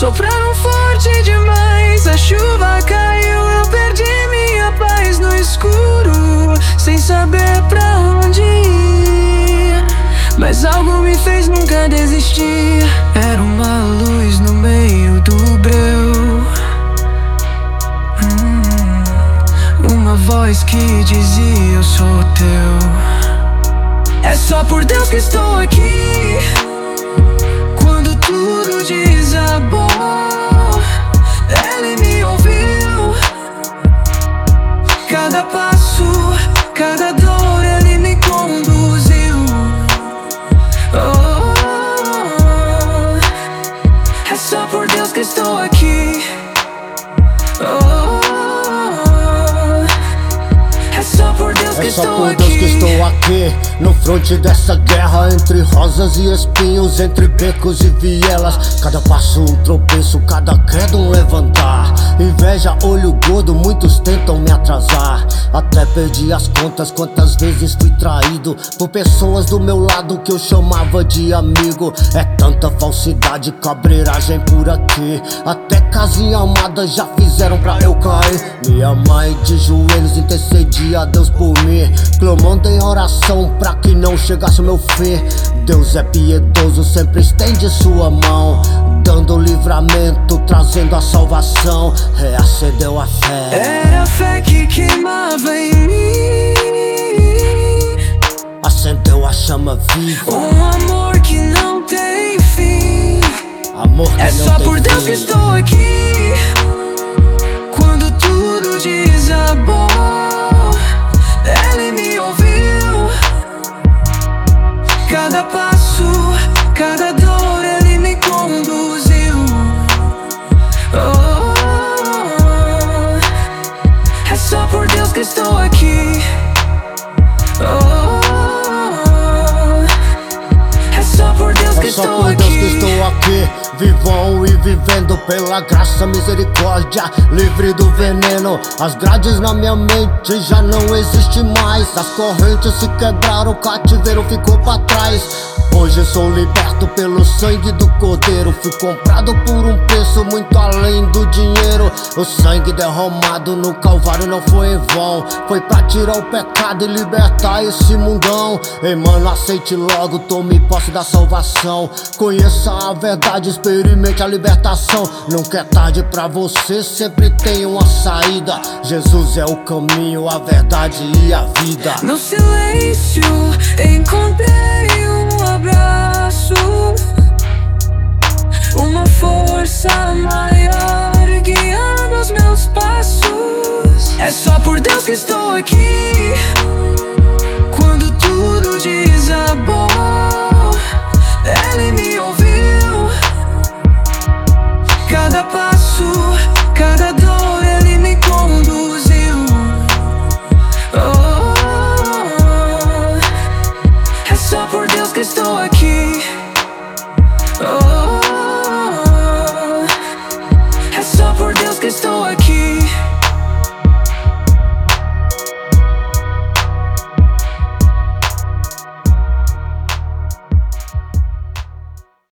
Sopraram forte demais, a chuva caiu, eu perdi minha paz no escuro, sem saber pra onde ir. Mas algo me fez nunca desistir. Era uma luz no meio do breu. Hum, uma voz que dizia: Eu sou teu. É só por Deus que estou aqui. Cada passo, cada dor, Ele me conduziu. Oh, é só por Deus que estou aqui. Que É só estou por aqui. Deus que estou aqui No fronte dessa guerra Entre rosas e espinhos Entre becos e vielas. Cada passo um tropeço Cada queda um levantar. Inveja, olho gordo Muitos tentam me atrasar. Até perdi as contas Quantas vezes fui traído Por pessoas do meu lado Que eu chamava de amigo. É tanta falsidade Cabreiragem por aqui. Até casinha amada Já fizeram pra eu cair. Minha mãe de joelhos Intercedia a Deus por mim Clamando em oração Pra que não chegasse o meu fim Deus é piedoso Sempre estende sua mão Dando livramento Trazendo a salvação Reacendeu a fé Era a fé que queimava em mim. Acendeu a chama viva Um amor que não tem fim. Amor que É não só tem por Deus fim. que estou aqui. Cada passo, cada dor, Ele me conduziu. Oh, é só por Deus que estou aqui. Oh, é só por Deus que É só estou por Deus que aqui. estou aqui, vivão e vivendo pela graça, misericórdia, livre do veneno. As grades na minha mente já não existe mais. As correntes se quebraram, o cativeiro ficou pra eyes. Hoje sou liberto pelo sangue do cordeiro. Fui comprado por um preço muito além do dinheiro. O sangue derramado no Calvário não foi em vão. Foi pra tirar o pecado e libertar esse mundão. Ei, mano, aceite logo, tome posse da salvação. Conheça a verdade, experimente a libertação. Nunca é tarde pra você, sempre tem uma saída. Jesus é o caminho, a verdade e a vida. No silêncio encontrei um abraço, uma força maior guiando os meus passos. É só por Deus que estou aqui. Quando tudo desabou, Ele me just so I can